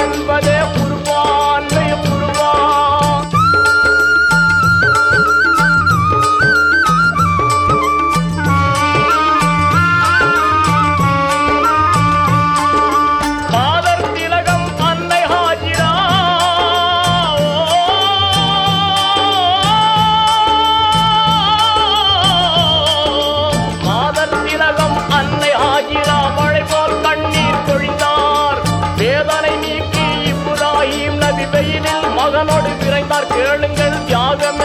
தியாகம் வெயிலில் மகனோடு விரைந்தார் கேளுங்கள் தியாகம்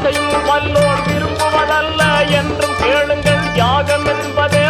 ஆசையும் வல்லோர் விரும்புவதல்ல என்றும் கேளுங்கள் யாகம் என்பதே